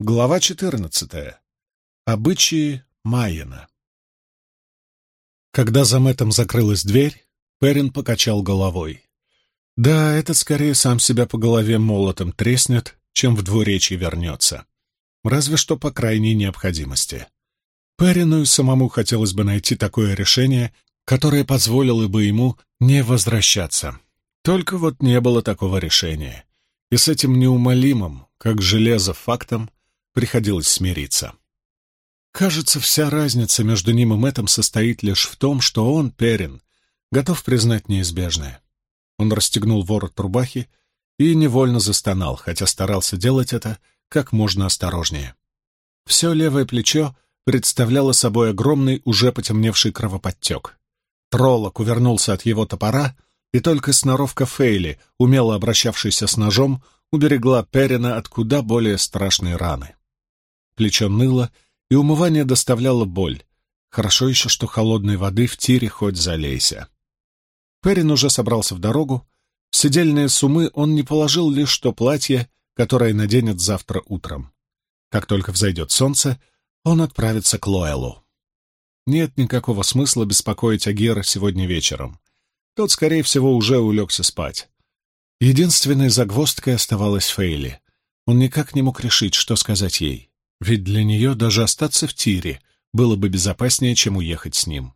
Глава 14. Обычаи Майена. Когда за Мэттом закрылась дверь, Перин покачал головой. Да, этот скорее сам себя по голове молотом треснет, чем в двуречье вернется. Разве что по крайней необходимости. Перину и самому хотелось бы найти такое решение, которое позволило бы ему не возвращаться. Только вот не было такого решения. И с этим неумолимым, как железо, фактом приходилось смириться. Кажется, вся разница между ним и Мэттом состоит лишь в том, что он, Перин, готов признать неизбежное. Он расстегнул ворот рубахи и невольно застонал, хотя старался делать это как можно осторожнее. Все левое плечо представляло собой огромный, уже потемневший кровоподтек. Троллок увернулся от его топора, и только сноровка Фейли, умело обращавшийся с ножом, уберегла Перина от куда более страшной раны. Плечо ныло, и умывание доставляло боль. Хорошо еще, что холодной воды в тире хоть залейся. Перин уже собрался в дорогу. В сидельные сумы он не положил лишь то платье, которое наденет завтра утром. Как только взойдет солнце, он отправится к Лоэлу. Нет никакого смысла беспокоить Агира сегодня вечером. Тот, скорее всего, уже улегся спать. Единственной загвоздкой оставалась Фейли. Он никак не мог решить, что сказать ей ведь для нее даже остаться в тире было бы безопаснее, чем уехать с ним.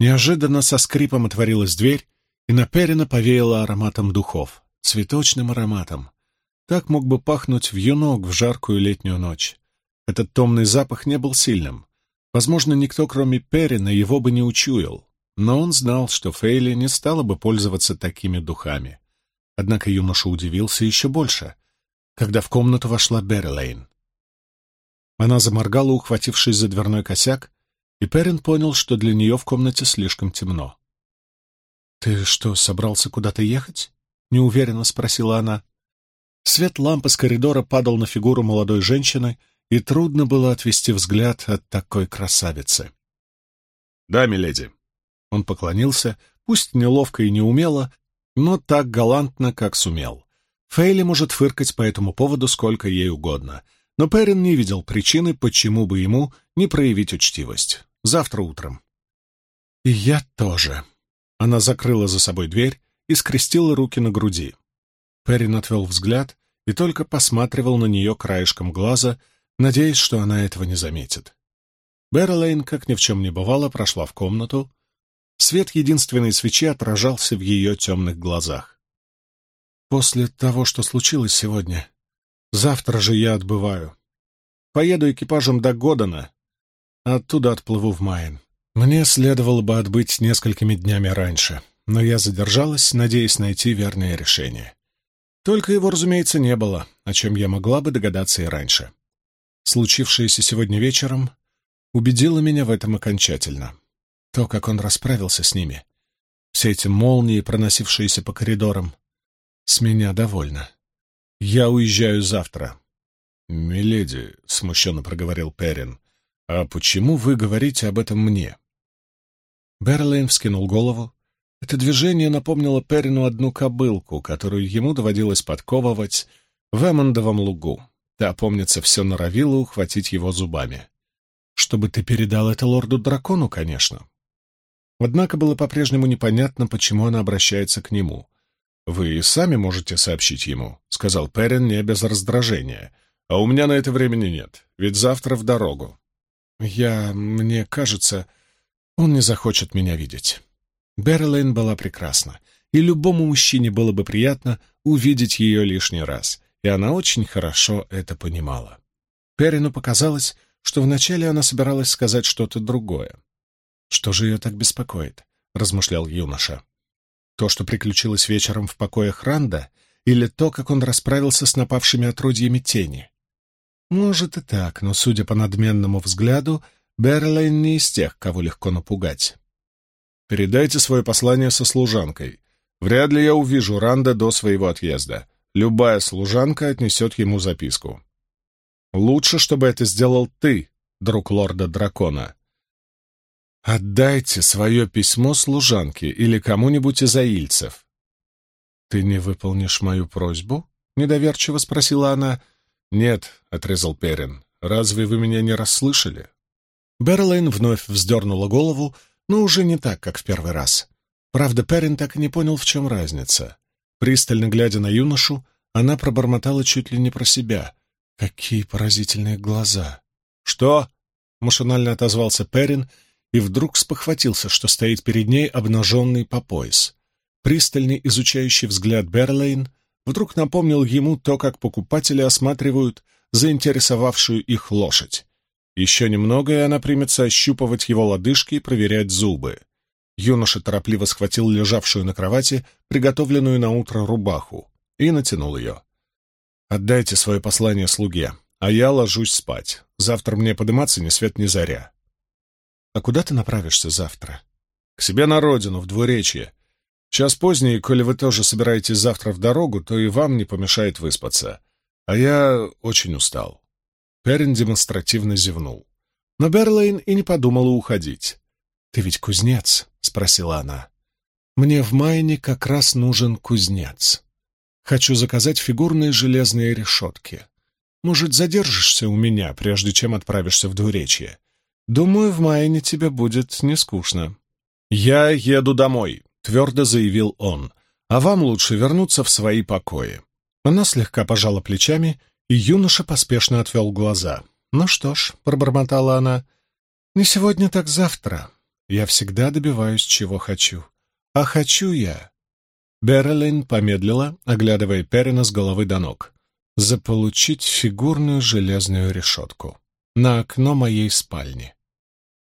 Неожиданно со скрипом отворилась дверь, и на Перина повеяло ароматом духов, цветочным ароматом. Так мог бы пахнуть вьюнок в жаркую летнюю ночь. Этот томный запах не был сильным. Возможно, никто, кроме Перина, его бы не учуял, но он знал, что Фейли не стала бы пользоваться такими духами. Однако юноша удивился еще больше, когда в комнату вошла Беррилейн. Она заморгала, ухватившись за дверной косяк, и Перин понял, что для нее в комнате слишком темно. «Ты что, собрался куда-то ехать?» — неуверенно спросила она. Свет лампы с коридора падал на фигуру молодой женщины, и трудно было отвести взгляд от такой красавицы. «Да, миледи». Он поклонился, пусть неловко и неумело, но так галантно, как сумел. Фейли может фыркать по этому поводу сколько ей угодно — но Перрин не видел причины, почему бы ему не проявить учтивость. Завтра утром. И я тоже. Она закрыла за собой дверь и скрестила руки на груди. Перрин отвел взгляд и только посматривал на нее краешком глаза, надеясь, что она этого не заметит. Берлейн, как ни в чем не бывало, прошла в комнату. Свет единственной свечи отражался в ее темных глазах. «После того, что случилось сегодня, Завтра же я отбываю. Поеду экипажем до Годана, оттуда отплыву в Майен. Мне следовало бы отбыть несколькими днями раньше, но я задержалась, надеясь найти верное решение. Только его, разумеется, не было, о чем я могла бы догадаться и раньше. Случившееся сегодня вечером убедило меня в этом окончательно. То, как он расправился с ними, все эти молнии, проносившиеся по коридорам, с меня довольно. «Я уезжаю завтра». «Миледи», — смущенно проговорил Перин, — «а почему вы говорите об этом мне?» Берлейн вскинул голову. Это движение напомнило Перину одну кобылку, которую ему доводилось подковывать в Эммондовом лугу. Та, помнится, все норовила ухватить его зубами. «Чтобы ты передал это лорду-дракону, конечно». Однако было по-прежнему непонятно, почему она обращается к нему. «Вы сами можете сообщить ему», — сказал Перрин не без раздражения. «А у меня на это времени нет, ведь завтра в дорогу». «Я... мне кажется, он не захочет меня видеть». Берлейн была прекрасна, и любому мужчине было бы приятно увидеть ее лишний раз, и она очень хорошо это понимала. Перину показалось, что вначале она собиралась сказать что-то другое. «Что же ее так беспокоит?» — размышлял юноша. То, что приключилось вечером в покоях Ранда, или то, как он расправился с напавшими отродьями тени? Может и так, но, судя по надменному взгляду, Берлейн не из тех, кого легко напугать. «Передайте свое послание со служанкой. Вряд ли я увижу Ранда до своего отъезда. Любая служанка отнесет ему записку. Лучше, чтобы это сделал ты, друг лорда-дракона. «Отдайте свое письмо служанке или кому-нибудь из аильцев». «Ты не выполнишь мою просьбу?» — недоверчиво спросила она. «Нет», — отрезал Перин, — «разве вы меня не расслышали?» Берлайн вновь вздернула голову, но уже не так, как в первый раз. Правда, Перин так и не понял, в чем разница. Пристально глядя на юношу, она пробормотала чуть ли не про себя. «Какие поразительные глаза!» «Что?» — машинально отозвался Перин и вдруг спохватился, что стоит перед ней обнаженный по пояс. Пристальный изучающий взгляд Берлейн вдруг напомнил ему то, как покупатели осматривают заинтересовавшую их лошадь. Еще немного, и она примется ощупывать его лодыжки и проверять зубы. Юноша торопливо схватил лежавшую на кровати, приготовленную на утро рубаху, и натянул ее. «Отдайте свое послание слуге, а я ложусь спать. Завтра мне подниматься ни свет ни заря». «А куда ты направишься завтра?» «К себе на родину, в двуречье. Час поздний, коли вы тоже собираетесь завтра в дорогу, то и вам не помешает выспаться. А я очень устал». Перин демонстративно зевнул. Но Берлейн и не подумала уходить. «Ты ведь кузнец?» — спросила она. «Мне в Майне как раз нужен кузнец. Хочу заказать фигурные железные решетки. Может, задержишься у меня, прежде чем отправишься в двуречье? Думаю, в Майне тебе будет не скучно». «Я еду домой», — твердо заявил он. «А вам лучше вернуться в свои покои». Она слегка пожала плечами, и юноша поспешно отвел глаза. «Ну что ж», — пробормотала она, — «не сегодня, так завтра. Я всегда добиваюсь, чего хочу. А хочу я...» Берлин помедлила, оглядывая Перина с головы до ног. «Заполучить фигурную железную решетку. На окно моей спальни».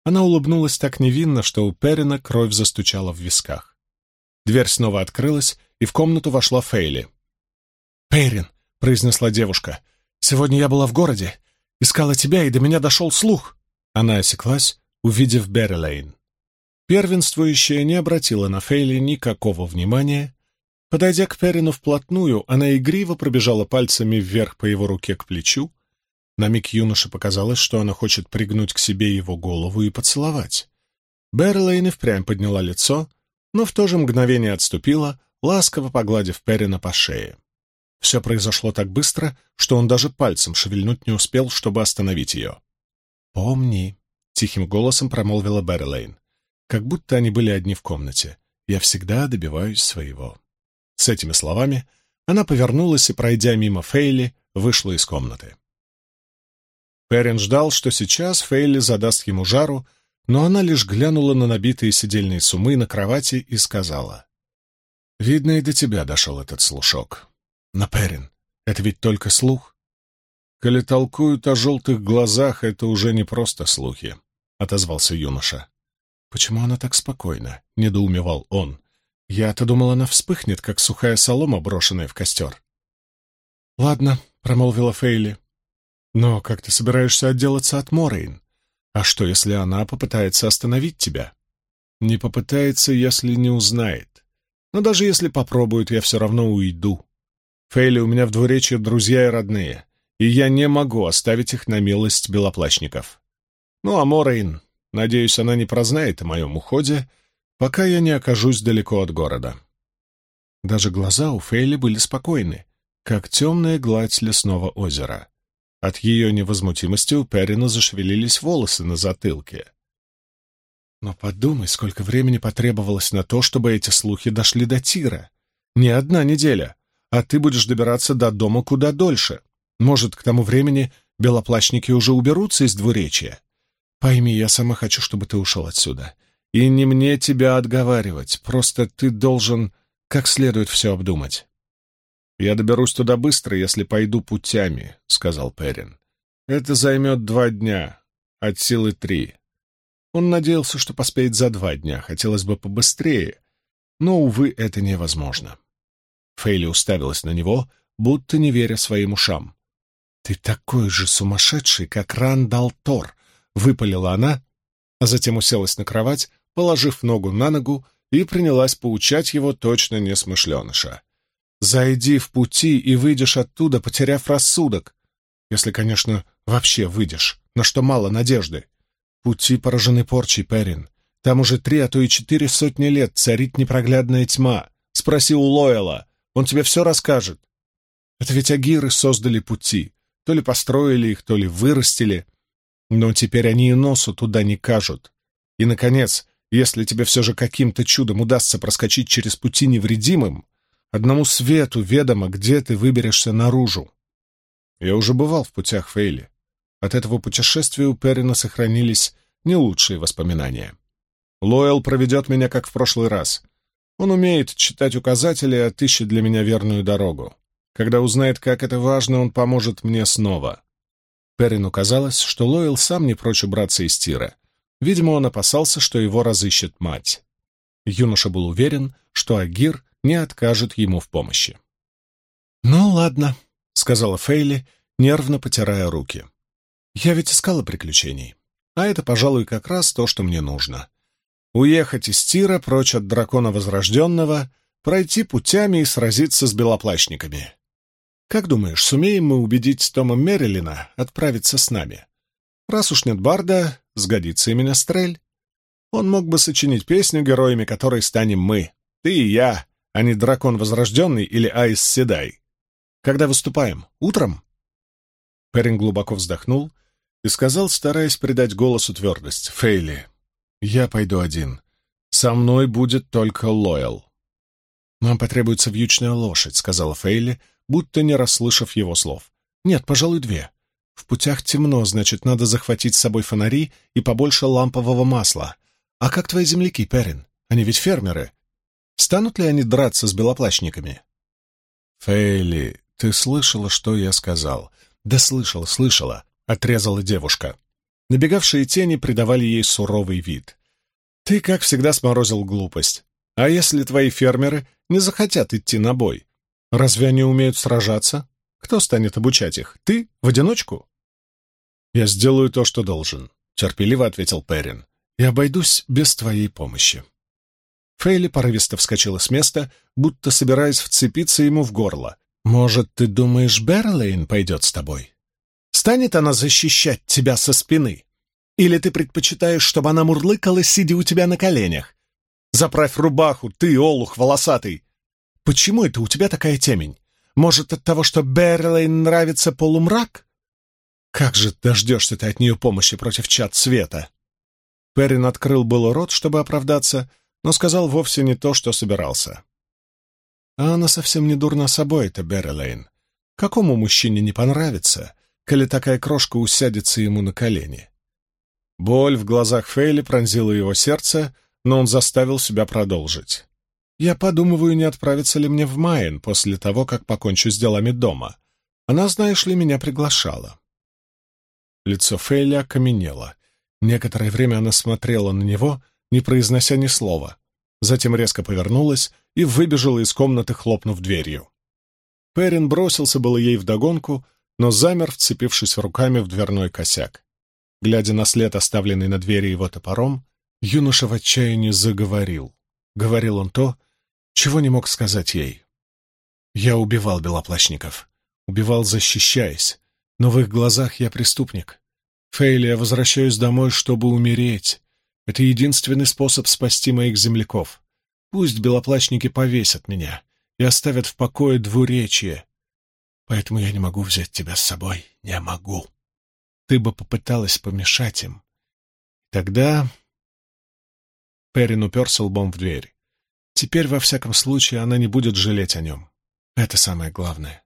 Она улыбнулась так невинно, что у Перина кровь застучала в висках. Дверь снова открылась, и в комнату вошла Фейли. «Перин!» — произнесла девушка. «Сегодня я была в городе, искала тебя, и до меня дошел слух». Она осеклась, увидев Беррилейн. Первенствующая не обратила на Фейли никакого внимания. Подойдя к Перину вплотную, она игриво пробежала пальцами вверх по его руке к плечу. На миг юноше показалось, что она хочет пригнуть к себе его голову и поцеловать. Берлейн и впрямь подняла лицо, но в то же мгновение отступила, ласково погладив Перина по шее. Все произошло так быстро, что он даже пальцем шевельнуть не успел, чтобы остановить ее. «Помни», — тихим голосом промолвила Берлейн, как будто они были одни в комнате. «Я всегда добиваюсь своего». С этими словами она повернулась и, пройдя мимо Фейли, вышла из комнаты. Перрин ждал, что сейчас Фейли задаст ему жару, но она лишь глянула на набитые сидельные сумы на кровати и сказала. «Видно, и до тебя дошел этот слушок. Но, Перрин, это ведь только слух?» «Коли толкуют о желтых глазах, это уже не просто слухи», — отозвался юноша. «Почему она так спокойна?» — недоумевал он. «Я-то думал, она вспыхнет, как сухая солома, брошенная в костер». «Ладно», — промолвила Фейли. «Но как ты собираешься отделаться от Морейн? А что, если она попытается остановить тебя?» «Не попытается, если не узнает. Но даже если попробует, я все равно уйду. Фейли у меня в двуречье друзья и родные, и я не могу оставить их на милость белоплащников. Ну а Морейн, Надеюсь, она не прознает о моем уходе, пока я не окажусь далеко от города. Даже глаза у Фейли были спокойны, как темная гладь лесного озера. От ее невозмутимости у Перина зашевелились волосы на затылке. Но подумай, сколько времени потребовалось на то, чтобы эти слухи дошли до Тира. Не одна неделя, а ты будешь добираться до дома куда дольше. Может, к тому времени белоплащники уже уберутся из двуречья. Пойми, я сама хочу, чтобы ты ушел отсюда. И не мне тебя отговаривать, просто ты должен как следует все обдумать. «Я доберусь туда быстро, если пойду путями», — сказал Перин. «Это займет два дня, от силы три». Он надеялся, что поспеет за два дня, хотелось бы побыстрее, но, увы, это невозможно. Фейли уставилась на него, будто не веря своим ушам. «Ты такой же сумасшедший, как Рандал Тор!» выпалила она, а затем уселась на кровать, положив ногу на ногу, и принялась поучать его точно несмышленыша. «Зайди в пути и выйдешь оттуда, потеряв рассудок. Если, конечно, вообще выйдешь, на что мало надежды. Пути поражены порчей, Перин. Там уже три, а то и четыре сотни лет царит непроглядная тьма. Спроси у Лоэла, он тебе все расскажет. Это ведь агиры создали пути, то ли построили их, то ли вырастили. Но теперь они и носу туда не кажут. И, наконец, если тебе все же каким-то чудом удастся проскочить через пути невредимым, одному свету ведомо, где ты выберешься наружу. Я уже бывал в путях Фейли. От этого путешествия у Перрина сохранились не лучшие воспоминания. Лоэл проведет меня, как в прошлый раз. Он умеет читать указатели и отыщет для меня верную дорогу. Когда узнает, как это важно, он поможет мне снова. Перрину казалось, что Лоэл сам не прочь убраться из тира. Видимо, он опасался, что его разыщет мать. Юноша был уверен, что Агир не откажет ему в помощи. «Ну, ладно», — сказала Фейли, нервно потирая руки. «Я ведь искала приключений, а это, пожалуй, как раз то, что мне нужно. Уехать из Тира прочь от дракона Возрожденного, пройти путями и сразиться с белоплащниками. Как думаешь, сумеем мы убедить Тома Мерилина отправиться с нами? Раз уж нет Барда, сгодится именно Стрель. Он мог бы сочинить песню, героями которой станем мы, ты и я, а не Дракон Возрожденный или Айс Седай. Когда выступаем? Утром?» Перин глубоко вздохнул и сказал, стараясь придать голосу твердость, «Фейли, я пойду один. Со мной будет только Лоэл». «Нам потребуется вьючная лошадь», — сказала Фейли, будто не расслышав его слов. «Нет, пожалуй, две. В путях темно, значит, надо захватить с собой фонари и побольше лампового масла. А как твои земляки, Перин? Они ведь фермеры. Станут ли они драться с белоплащниками?» «Фейли, ты слышала, что я сказал?» «Да слышала, слышала», — отрезала девушка. Набегавшие тени придавали ей суровый вид. «Ты, как всегда, сморозил глупость. А если твои фермеры не захотят идти на бой? Разве они умеют сражаться? Кто станет обучать их? Ты? В одиночку? Я сделаю то, что должен, терпеливо ответил Перин. И обойдусь без твоей помощи. Фейли порывисто вскочила с места, будто собираясь вцепиться ему в горло. «Может, ты думаешь, Берлейн пойдет с тобой? Станет она защищать тебя со спины? Или ты предпочитаешь, чтобы она мурлыкала, сидя у тебя на коленях? Заправь рубаху, ты, олух волосатый, Почему это у тебя такая темень? Может, от того, что Берлейн нравится полумрак? Как же дождешься ты от нее помощи против чад света?» Перрин открыл было рот, чтобы оправдаться, но сказал вовсе не то, что собирался. А она совсем не дурна собой, это Берлейн. Какому мужчине не понравится, коли такая крошка усядется ему на колени? Боль в глазах Фейли пронзила его сердце, но он заставил себя продолжить. Я подумываю, не отправиться ли мне в Майен после того, как покончу с делами дома. Она, знаешь ли, меня приглашала. Лицо Фейли окаменело. Некоторое время она смотрела на него, не произнося ни слова. Затем резко повернулась и выбежала из комнаты, хлопнув дверью. Перин бросился было ей вдогонку, но замер, вцепившись руками в дверной косяк. Глядя на след, оставленный на двери его топором, юноша в отчаянии заговорил. Говорил он то, чего не мог сказать ей? Я убивал белоплащников. Убивал, защищаясь. Но в их глазах я преступник. Фейли, я возвращаюсь домой, чтобы умереть. Это единственный способ спасти моих земляков. Пусть белоплащники повесят меня и оставят в покое двуречие. Поэтому я не могу взять тебя с собой. Не могу. Ты бы попыталась помешать им. Тогда... Перин уперся лбом в дверь. Теперь, во всяком случае, она не будет жалеть о нем. Это самое главное.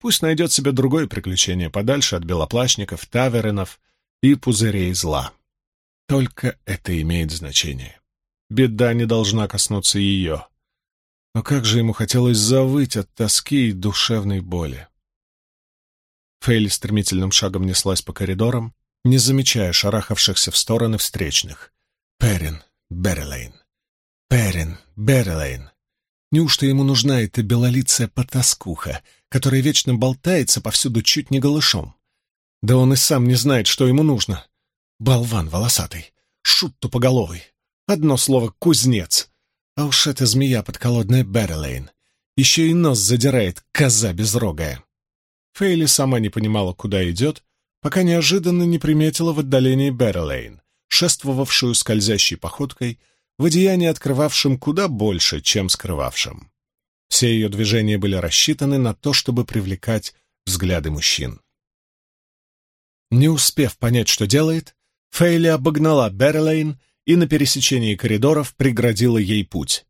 Пусть найдет себе другое приключение подальше от белоплащников, таверенов и пузырей зла. Только это имеет значение. Беда не должна коснуться ее. Но как же ему хотелось завыть от тоски и душевной боли. Фейли стремительным шагом неслась по коридорам, не замечая шарахавшихся в стороны встречных. Перин, Беррилейн. Перин, Беррилейн. Неужто ему нужна эта белолицая потаскуха, которая вечно болтается повсюду чуть не голышом? Да он и сам не знает, что ему нужно. Болван волосатый, шут тупоголовый. Одно слово — кузнец. А уж эта змея подколодная Беррилейн. Еще и нос задирает, коза безрогая. Фейли сама не понимала, куда идет, пока неожиданно не приметила в отдалении Беррилейн, шествовавшую скользящей походкой — в одеянии, открывавшем куда больше, чем скрывавшем. Все ее движения были рассчитаны на то, чтобы привлекать взгляды мужчин. Не успев понять, что делает, Фейли обогнала Берлейн и на пересечении коридоров преградила ей путь.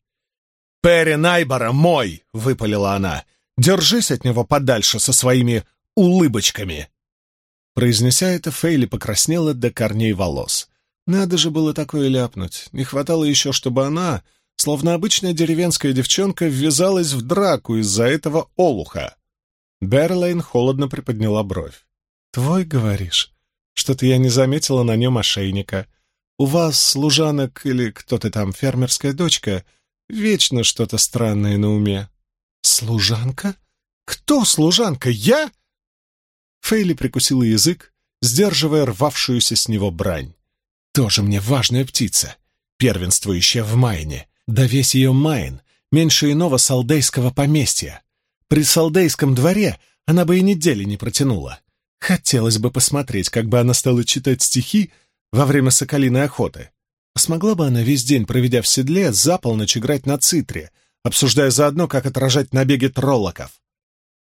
«Перри Найбора мой!» — выпалила она. «Держись от него подальше со своими улыбочками!» Произнеся это, Фейли покраснела до корней волос. Надо же было такое ляпнуть. Не хватало еще, чтобы она, словно обычная деревенская девчонка, ввязалась в драку из-за этого олуха. Берлейн холодно приподняла бровь. «Твой, говоришь? Что-то я не заметила на нем ошейника. У вас, служанок или кто то там, фермерская дочка, вечно что-то странное на уме». «Служанка? Кто служанка? Я?» Фейли прикусила язык, сдерживая рвавшуюся с него брань. «Тоже мне важная птица, первенствующая в Майне. Да весь ее Майн, меньше иного салдейского поместья. При салдейском дворе она бы и недели не протянула. Хотелось бы посмотреть, как бы она стала читать стихи во время соколиной охоты. Смогла бы она весь день, проведя в седле, за полночь играть на цитре, обсуждая заодно, как отражать набеги троллоков.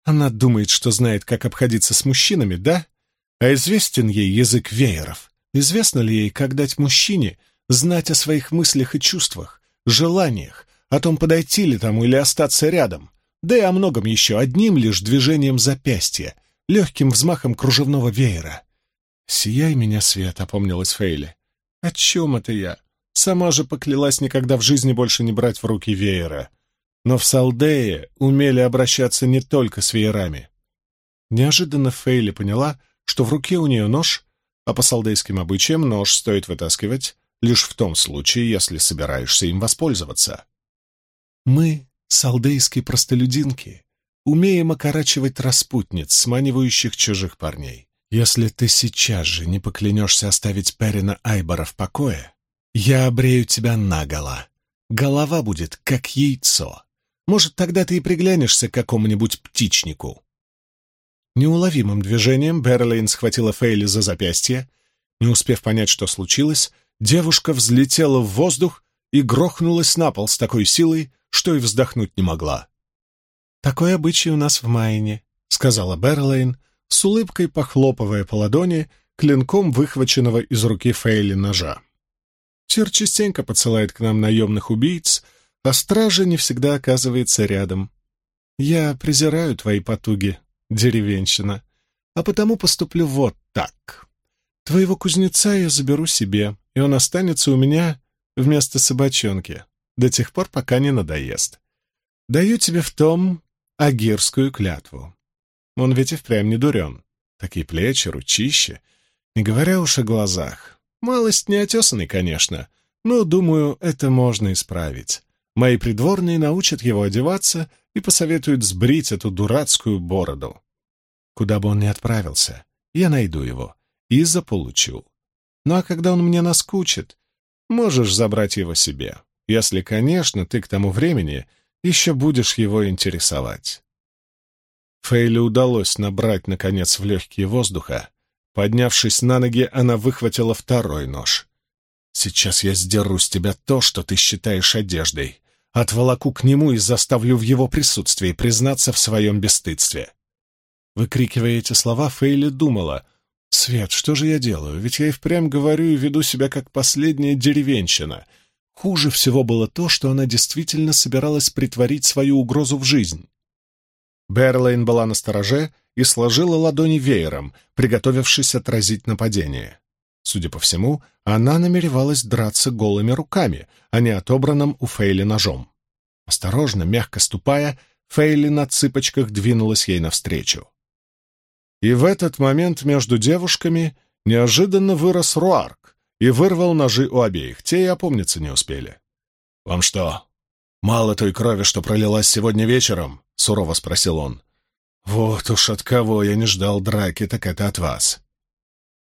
Она думает, что знает, как обходиться с мужчинами, да? А известен ей язык вееров. Известно ли ей, как дать мужчине знать о своих мыслях и чувствах, желаниях, о том, подойти ли тому или остаться рядом, да и о многом еще одним лишь движением запястья, легким взмахом кружевного веера. «Сияй меня, свет», — опомнилась Фейли. «О чем это я? Сама же поклялась никогда в жизни больше не брать в руки веера. Но в Салдее умели обращаться не только с веерами». Неожиданно Фейли поняла, что в руке у нее нож, а по салдейским обычаям нож стоит вытаскивать лишь в том случае, если собираешься им воспользоваться. «Мы, салдейские простолюдинки, умеем окорачивать распутниц, сманивающих чужих парней. Если ты сейчас же не поклянешься оставить Перина Айбора в покое, я обрею тебя наголо. Голова будет как яйцо. Может, тогда ты и приглянешься к какому-нибудь птичнику». Неуловимым движением Берлейн схватила Фейли за запястье. Не успев понять, что случилось, девушка взлетела в воздух и грохнулась на пол с такой силой, что и вздохнуть не могла. «Такой обычай у нас в Майне», — сказала Берлейн, с улыбкой похлопывая по ладони клинком выхваченного из руки Фейли ножа. «Тир частенько посылает к нам наемных убийц, а стража не всегда оказывается рядом. Я презираю твои потуги, деревенщина, а потому поступлю вот так. Твоего кузнеца я заберу себе, и он останется у меня вместо собачонки до тех пор, пока не надоест. Даю тебе в том агирскую клятву. Он ведь и впрямь не дурен. Такие плечи, ручища, не говоря уж о глазах. Малость неотесанный, конечно, но, думаю, это можно исправить. Мои придворные научат его одеваться и посоветуют сбрить эту дурацкую бороду. Куда бы он ни отправился, я найду его и заполучу. Ну а когда он мне наскучит, можешь забрать его себе, если, конечно, ты к тому времени еще будешь его интересовать. Фейли удалось набрать, наконец, в легкие воздуха. Поднявшись на ноги, она выхватила второй нож. «Сейчас я сдеру с тебя то, что ты считаешь одеждой, отволоку к нему и заставлю в его присутствии признаться в своем бесстыдстве». Выкрикивая эти слова, Фейли думала, «Свет, что же я делаю? Ведь я и впрямь говорю и веду себя как последняя деревенщина, Хуже всего было то, что она действительно собиралась притворить свою угрозу в жизнь. Берлейн была на стороже и сложила ладони веером, приготовившись отразить нападение. Судя по всему, она намеревалась драться голыми руками, а не отобранным у Фейли ножом. Осторожно, мягко ступая, Фейли на цыпочках двинулась ей навстречу. И в этот момент между девушками неожиданно вырос Руарк, и вырвал ножи у обеих. Те и опомниться не успели. «Вам что, мало той крови, что пролилась сегодня вечером?» — сурово спросил он. «Вот уж от кого я не ждал драки, так это от вас».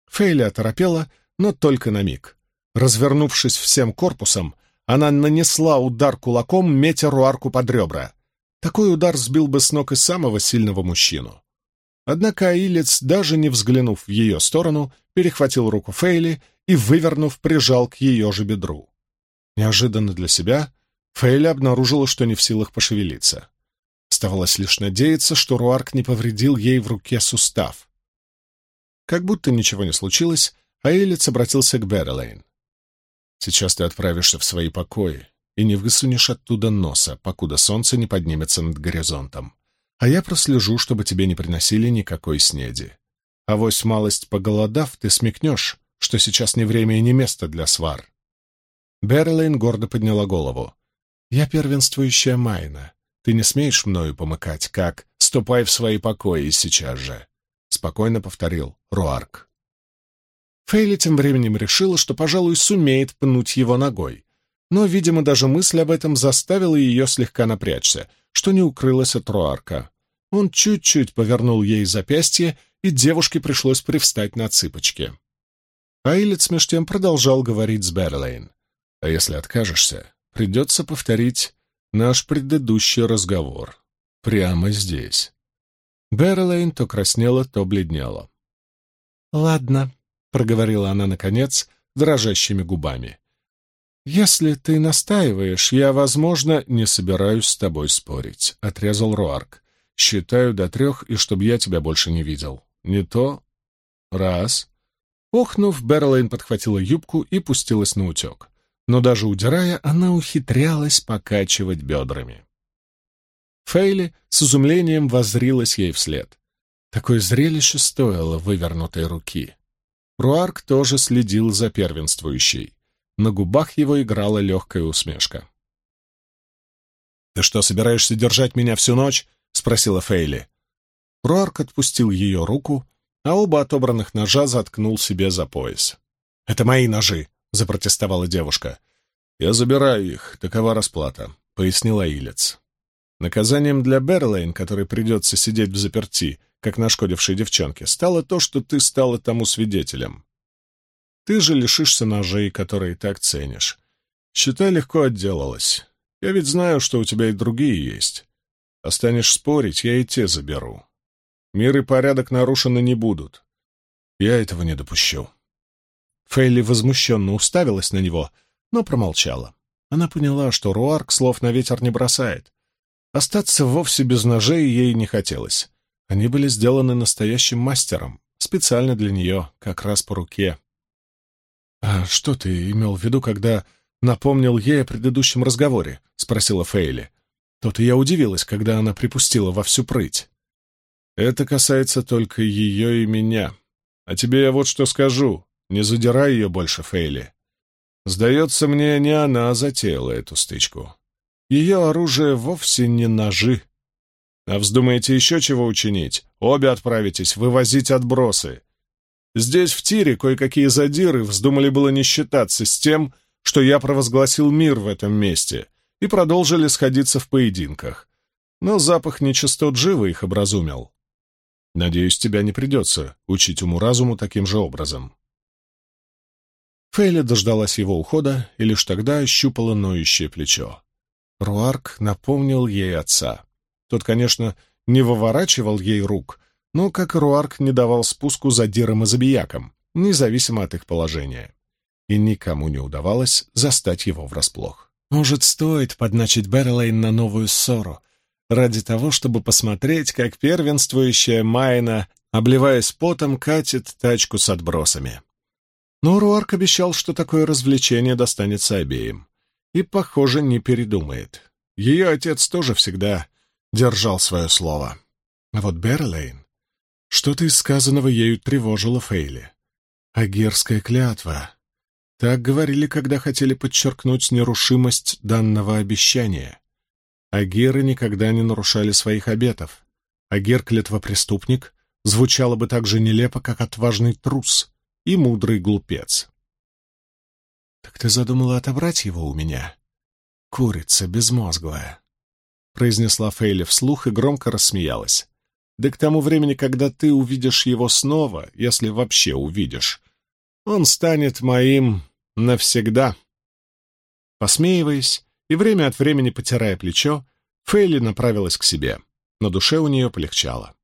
Фейли оторопела, но только на миг. Развернувшись всем корпусом, она нанесла удар кулаком, метя руарку под ребра. Такой удар сбил бы с ног и самого сильного мужчину. Однако Аилец, даже не взглянув в ее сторону, перехватил руку Фейли и, вывернув, прижал к ее же бедру. Неожиданно для себя Фейли обнаружила, что не в силах пошевелиться. Оставалось лишь надеяться, что Руарк не повредил ей в руке сустав. Как будто ничего не случилось, а Элиц обратился к Беррилейн. «Сейчас ты отправишься в свои покои и не высунешь оттуда носа, покуда солнце не поднимется над горизонтом. А я прослежу, чтобы тебе не приносили никакой снеди. А вось малость поголодав, ты смекнешь, что сейчас не время и не место для свар». Берлейн гордо подняла голову. «Я первенствующая Майна. Ты не смеешь мною помыкать, как «ступай в свои покои сейчас же», — спокойно повторил Руарк. Фейли тем временем решила, что, пожалуй, сумеет пнуть его ногой. Но, видимо, даже мысль об этом заставила ее слегка напрячься, что не укрылось от Руарка. Он чуть-чуть повернул ей запястье, и девушке пришлось привстать на цыпочки. Айлец меж тем продолжал говорить с Берлейн. «А если откажешься, придется повторить наш предыдущий разговор. Прямо здесь». Берлейн то краснела, то бледнела. «Ладно», проговорила она, наконец, дрожащими губами. «Если ты настаиваешь, я, возможно, не собираюсь с тобой спорить», — отрезал Руарк. «Считаю до трех, и чтобы я тебя больше не видел. Не то... Раз». Охнув, Берлайн подхватила юбку и пустилась на утек. Но даже удирая, она ухитрялась покачивать бедрами. Фейли с изумлением воззрилась ей вслед. Такое зрелище стоило вывернутой руки. Руарк тоже следил за первенствующей. На губах его играла легкая усмешка. «Ты что, собираешься держать меня всю ночь?» — спросила Фейли. Руарк отпустил ее руку, а оба отобранных ножа заткнул себе за пояс. «Это мои ножи!» — запротестовала девушка. «Я забираю их, такова расплата», — пояснил Аилец. Наказанием для Берлейн, который придется сидеть в заперти, как нашкодившей девчонке, стало то, что ты стала тому свидетелем. Ты же лишишься ножей, которые так ценишь. Считай, легко отделалась. Я ведь знаю, что у тебя и другие есть. Останешь спорить, я и те заберу. Мир и порядок нарушены не будут. Я этого не допущу. Фейли возмущенно уставилась на него, но промолчала. Она поняла, что Руарк слов на ветер не бросает. Остаться вовсе без ножей ей не хотелось. Они были сделаны настоящим мастером, специально для нее, как раз по руке. «А что ты имел в виду, когда напомнил ей о предыдущем разговоре?» — спросила Фейли. То-то я удивилась, когда она припустила во всю прыть. «Это касается только ее и меня. А тебе я вот что скажу. Не задирай ее больше, Фейли. Сдается мне, не она затеяла эту стычку. Ее оружие вовсе не ножи, а вздумаете еще чего учинить? Обе отправитесь вывозить отбросы. Здесь, в тире, кое-какие задиры вздумали было не считаться с тем, что я провозгласил мир в этом месте, и продолжили сходиться в поединках. Но запах нечистот живо их образумил. Надеюсь, тебя не придется учить уму-разуму таким же образом. Фейли дождалась его ухода и лишь тогда ощупала ноющее плечо. Руарк напомнил ей отца. Тот, конечно, не выворачивал ей рук, но, как и Руарк, не давал спуску задирам и забиякам, независимо от их положения. И никому не удавалось застать его врасплох. Может, стоит подначить Берлейн на новую ссору, ради того, чтобы посмотреть, как первенствующая Майна, обливаясь потом, катит тачку с отбросами. Но Руарк обещал, что такое развлечение достанется обеим. И, похоже, не передумает. Ее отец тоже всегда держал свое слово. А вот Берлейн... Что-то из сказанного ею тревожило Фейли. Агерская клятва. Так говорили, когда хотели подчеркнуть нерушимость данного обещания. Агеры никогда не нарушали своих обетов. Агер клятва-преступник звучало бы так же нелепо, как отважный трус и мудрый глупец. «Так ты задумала отобрать его у меня? Курица безмозглая!» произнесла Фейли вслух и громко рассмеялась. «Да к тому времени, когда ты увидишь его снова, если вообще увидишь, он станет моим навсегда». Посмеиваясь и время от времени потирая плечо, Фейли направилась к себе. На душе у нее полегчало.